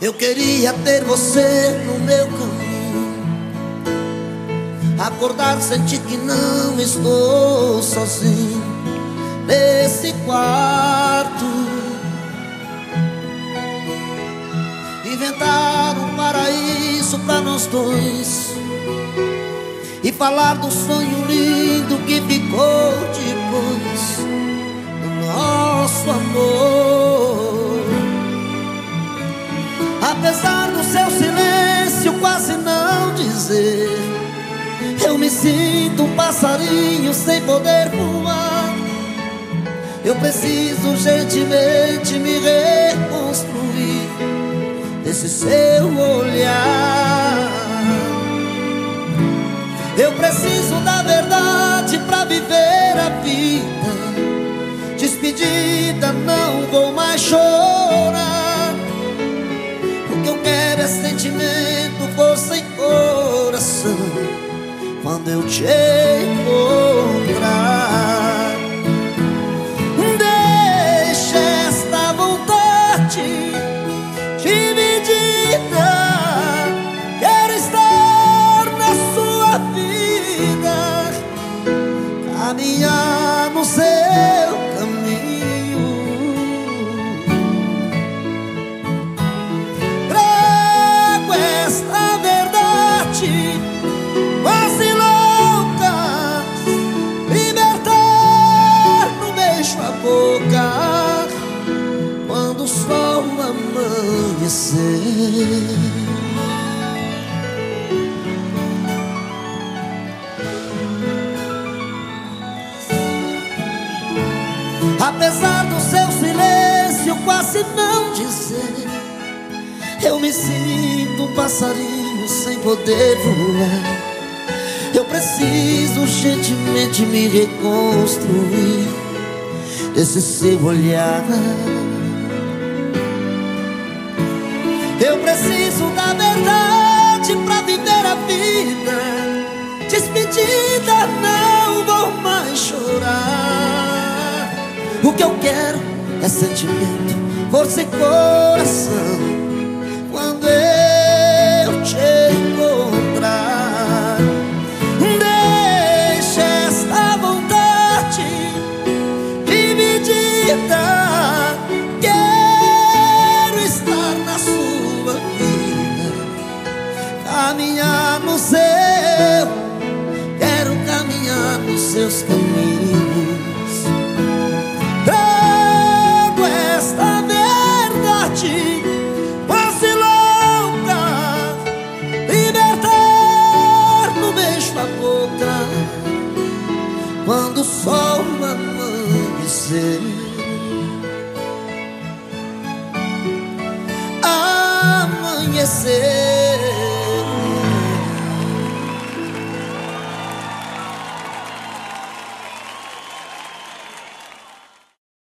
Eu queria ter você no meu caminho. Acordar, sentir que não estou sozinho nesse quarto. Inventar um paraíso para nós dois e falar do sonho lindo que ficou depois do nosso amor. Apesar do seu silêncio quase não dizer, eu me sinto um passarinho sem poder voar. Eu preciso urgentemente me reconstruir desse seu olhar. Eu preciso da verdade pra viver a vida. Despedida, força e coração. Quando eu te encontrar, deixa esta vontade dividida. Quero estar na sua vida, caminhar amanhecer. Apesar do seu silêncio quase não dizer Eu me sinto um passarinho sem poder voar Eu preciso urgentemente me reconstruir Desse seu olhar Eu preciso da verdade pra viver a vida. Despedida, não vou mais chorar. O que eu quero é sentimento, força e coração seus caminhos. Trago esta verdade Quase louca Libertar no beijo a boca. Quando o sol amanhecer Amanhecer